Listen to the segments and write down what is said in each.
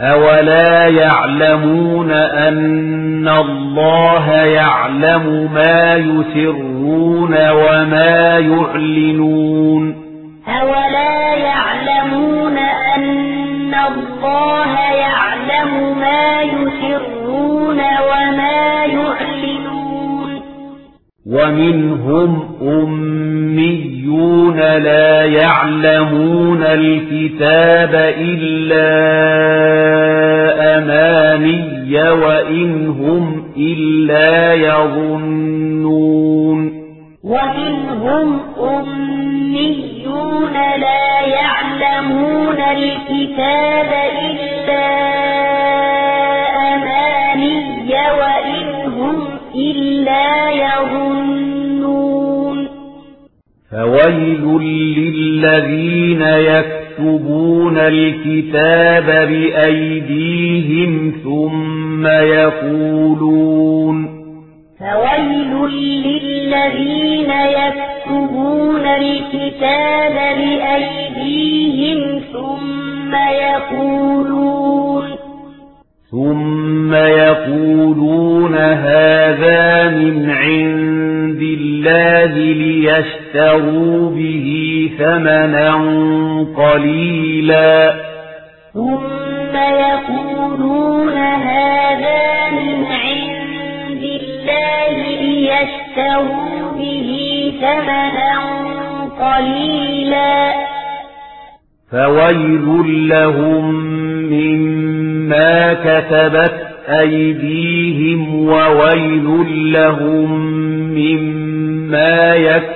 أولا يعلمون أن الله يعلم ما يسرون وما يعلنون أولا يعلمون أن الله يعلم ما يسرون وما يعلنون ومنهم أمي لا يعلمون الكتاب إلا أماني وإن هم إلا يظنون. وإن هم أمنيون لا يعلمون الكتاب إلا أماني وإن هم إلا يظنون. فويل للذين يكتبون الكتاب بأيديهم ثم يقولون فويل للذين يكتبون الكتاب بأيديهم ثم يقولون ثم يقولون هذا من عند الله ليشترون لتشتروا به ثمنا قليلا ثم يقولون هذا من عند الله ليشتروا به ثمنا قليلا فويل لهم مما كتبت أيديهم وويل لهم مما يكتبون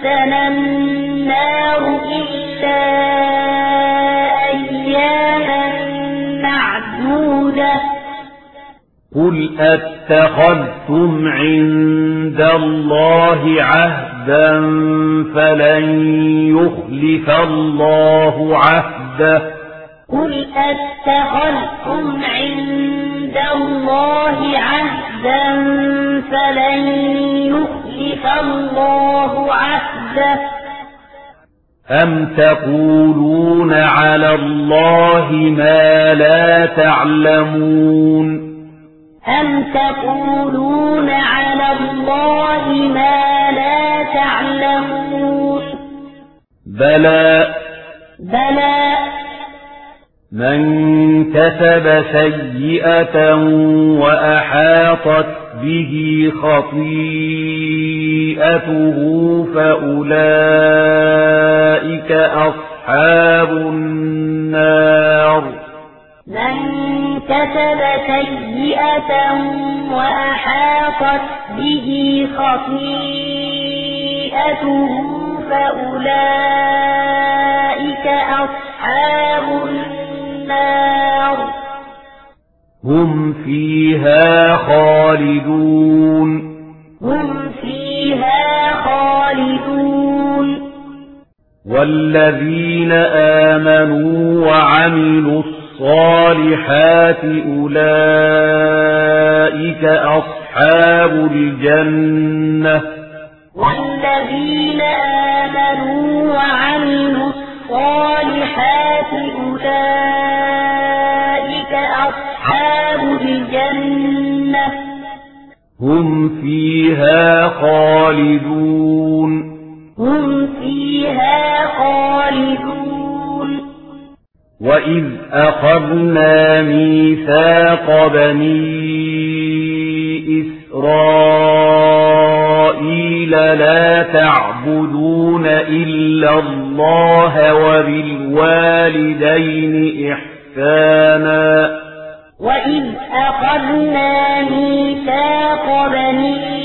مسنا النار إلا أياما معدودة قل أتخذتم عند الله عهدا فلن يخلف الله عهده. قل أتخذتم عند الله عهدا فلن يخلف يُخْلِفَ اللَّهُ عَهْدَهُ. أَمْ تَقُولُونَ عَلَى اللَّهِ مَا لَا تَعْلَمُونَ؟ أَمْ تَقُولُونَ عَلَى اللَّهِ مَا لَا تَعْلَمُونَ؟ بَلَى. بَلَى من كسب سيئة وأحاطت به خطيئته فأولئك أصحاب النار. من كسب سيئة وأحاطت به خطيئته فأولئك أصحاب النار. هم فيها خالدون. هم فيها خالدون. والذين آمنوا وعملوا الصالحات أولئك أصحاب الجنة. والذين آمنوا وعملوا الصالحات أولئك أصحاب الجنة. هم فيها خالدون. هم فيها خالدون. وإذ أخذنا ميثاق بني إسرائيل إِسْرَائِيلَ لا تعبدون إلا الله وبالوالدين إحسانا. وإذ أخذنا ميثاق بني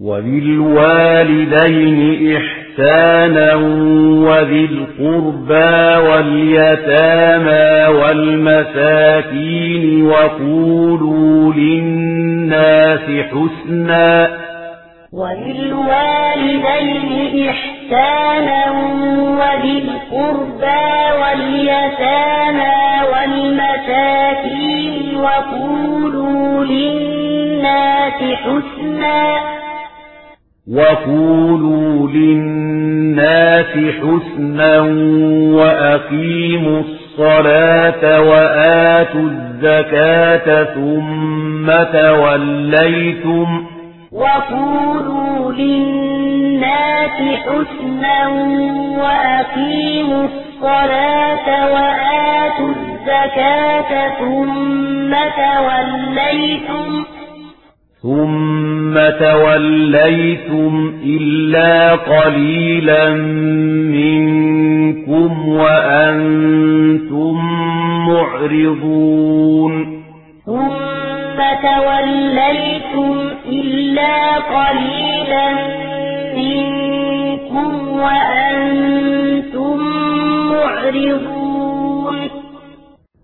وبالوالدين إحسانا وذي القربى واليتامى والمساكين وقولوا للناس حسنا وبالوالدين إحسانا وذي القربى واليتامى والمساكين وقولوا للناس حسنا وَقُولُوا لِلنَّاسِ حُسْنًا وَأَقِيمُوا الصَّلَاةَ وَآتُوا الزَّكَاةَ ثُمَّ تَوَلَّيْتُمْ وَقُولُوا لِلنَّاسِ حُسْنًا وَأَقِيمُوا الصَّلَاةَ وَآتُوا الزَّكَاةَ ثُمَّ تَوَلَّيْتُمْ ثم توليتم إلا قليلا منكم وأنتم معرضون ثم توليتم إلا قليلا منكم وأنتم معرضون